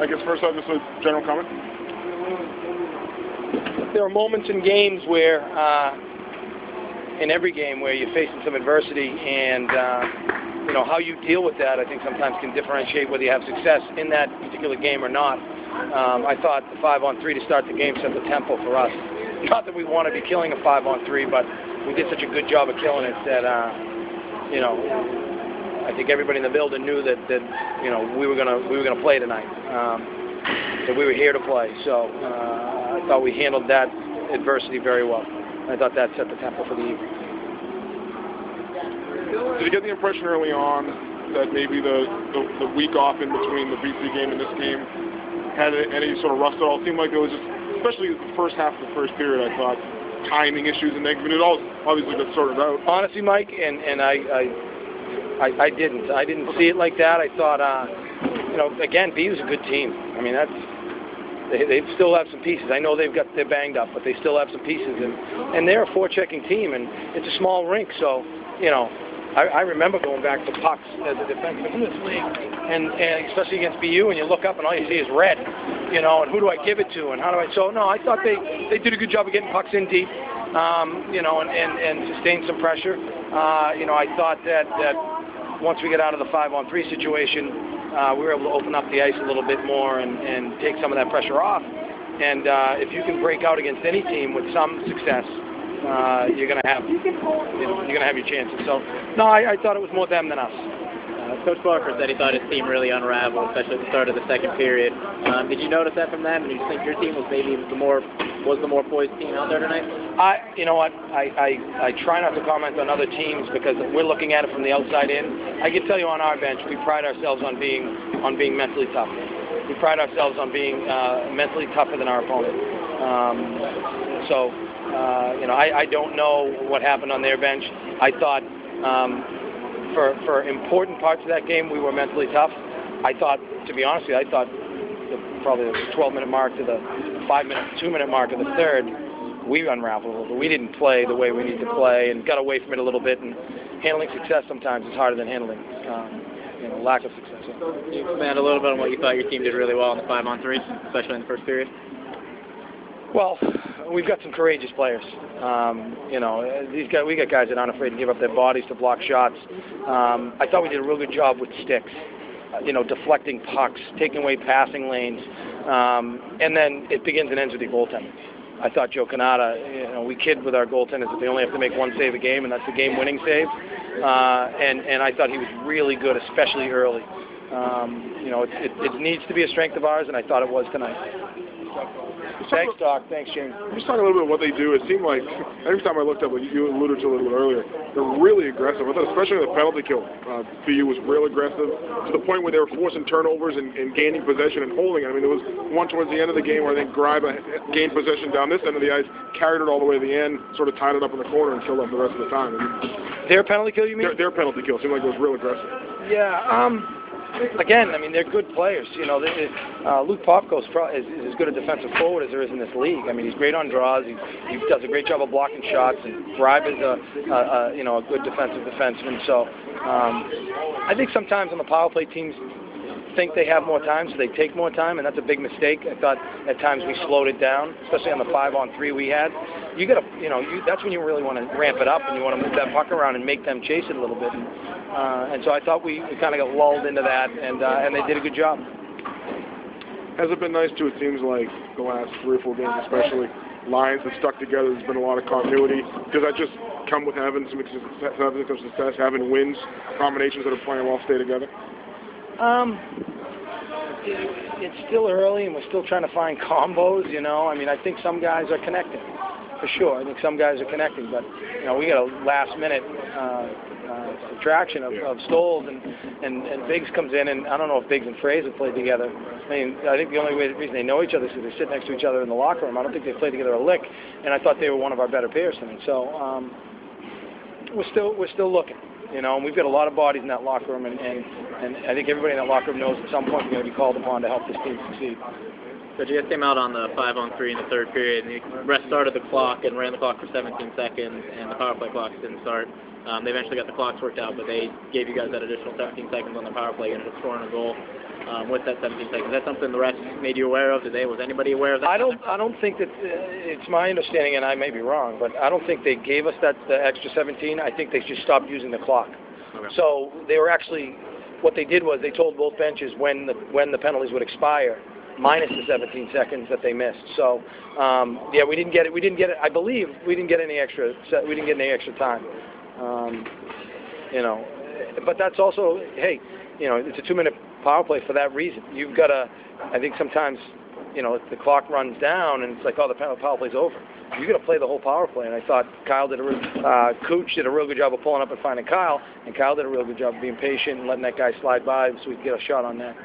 I guess first off, just a general comment. There are moments in games where, uh, in every game, where you're facing some adversity, and uh, you know how you deal with that. I think sometimes can differentiate whether you have success in that particular game or not. Um, I thought the five on three to start the game set the tempo for us. Not that we want to be killing a five on three, but we did such a good job of killing it that uh, you know I think everybody in the building knew that, that you know we were gonna we were gonna play tonight. Um, that we were here to play. So uh, I thought we handled that adversity very well. I thought that set the tempo for the evening. Did you get the impression early on that maybe the, the, the week off in between the BC game and this game had any sort of rust at all? It seemed like it was just, especially the first half of the first period, I thought, timing issues and things. Mean, it all obviously got sorted out. Honestly, Mike, and, and I, I I, I didn't. I didn't see it like that. I thought, uh, you know, again, B was a good team. I mean, that's they, they still have some pieces. I know they've got they're banged up, but they still have some pieces, and and they're a forechecking team, and it's a small rink, so you know. I, I remember going back to pucks as a defenseman in this league, and, and especially against BU, and you look up and all you see is red, you know, and who do I give it to, and how do I? So no, I thought they they did a good job of getting pucks in deep, um, you know, and and, and sustained some pressure. Uh, you know, I thought that that once we get out of the five on three situation, uh, we were able to open up the ice a little bit more and, and take some of that pressure off. And uh, if you can break out against any team with some success, uh, you're going to have you know, you're going to have your chances. So, no, I, I thought it was more them than us. Uh, Coach Parker said he thought his team really unraveled, especially at the start of the second period. Um, did you notice that from them? And you think your team was maybe the more was the more poised team out there tonight? I, you know what, I, I, I try not to comment on other teams because we're looking at it from the outside in. I can tell you on our bench, we pride ourselves on being on being mentally tough. We pride ourselves on being uh, mentally tougher than our opponent. Um, so, uh, you know, I, I don't know what happened on their bench. I thought um, for for important parts of that game, we were mentally tough. I thought, to be honest with you, I thought the, probably the 12 minute mark to the five minute, two minute mark of the third, we unraveled a little. We didn't play the way we need to play and got away from it a little bit. And handling success sometimes is harder than handling um, you know lack of success. Can you expand a little bit on what you thought your team did really well in the five on three, especially in the first period? Well, we've got some courageous players. Um, you know, these guys, we got guys that aren't afraid to give up their bodies to block shots. Um, I thought we did a real good job with sticks. Uh, you know, deflecting pucks, taking away passing lanes, um, and then it begins and ends with the goaltending. I thought Joe Cannata, you know, we kid with our goaltenders that they only have to make one save a game, and that's the game-winning save. Uh, and and I thought he was really good, especially early. Um, you know, it, it, it needs to be a strength of ours, and I thought it was tonight. Thanks, Doc. Thanks, James. Just talking a little bit about what they do. It seemed like every time I looked up, like you alluded to a little bit earlier, they're really aggressive. I thought, especially the penalty kill, uh, BU was real aggressive to the point where they were forcing turnovers and, and gaining possession and holding. I mean, there was one towards the end of the game where I think Gryba gained possession down this end of the ice, carried it all the way to the end, sort of tied it up in the corner and killed them the rest of the time. I mean, their penalty kill, you mean? Their, their penalty kill seemed like it was real aggressive. Yeah. Um again, I mean, they're good players. You know, they, uh, Luke Popko is, is as good a defensive forward as there is in this league. I mean, he's great on draws. He, he does a great job of blocking shots. And Gryba is a, a, a you know a good defensive defenseman. So um, I think sometimes on the power play teams think they have more time, so they take more time, and that's a big mistake. I thought at times we slowed it down, especially on the five on three we had. You got to, you know, you, that's when you really want to ramp it up and you want to move that puck around and make them chase it a little bit. And, uh, and so I thought we, we kind of got lulled into that, and uh, and they did a good job. Has it been nice too? It seems like the last three or four games, especially lines have stuck together. There's been a lot of continuity. Does that just come with having some having some success, having wins, combinations that are playing well stay together? Um, it's still early, and we're still trying to find combos. You know, I mean, I think some guys are connecting for sure. I think some guys are connecting, but you know, we got a last minute uh, uh, subtraction of, of Stoles, and, and and Biggs comes in, and I don't know if Biggs and Fraser played together. I mean, I think the only way, reason they know each other is because they sit next to each other in the locker room. I don't think they played together a lick, and I thought they were one of our better pairs tonight. So um, we're still we're still looking. You know, and we've got a lot of bodies in that locker room, and, and, and I think everybody in that locker room knows at some point they're going to be called upon to help this team succeed. So you guys came out on the five on three in the third period, and you rest started the clock and ran the clock for 17 seconds, and the power play clock didn't start. Um, they eventually got the clocks worked out, but they gave you guys that additional 17 seconds on the power play and ended up scoring a goal um, with that 17 seconds. Is that something the refs made you aware of? They? Was anybody aware of that? I don't. I don't think that. Uh, it's my understanding, and I may be wrong, but I don't think they gave us that the extra 17. I think they just stopped using the clock. Okay. So they were actually. What they did was they told both benches when the when the penalties would expire, minus the 17 seconds that they missed. So um, yeah, we didn't get it. We didn't get it. I believe we didn't get any extra. We didn't get any extra time. Um, you know, but that's also hey, you know, it's a two-minute power play for that reason. You've got to. I think sometimes, you know, the clock runs down and it's like, oh, the power power play's over. You got to play the whole power play. And I thought Kyle did a real, uh, Cooch did a real good job of pulling up and finding Kyle, and Kyle did a real good job of being patient and letting that guy slide by so we could get a shot on that.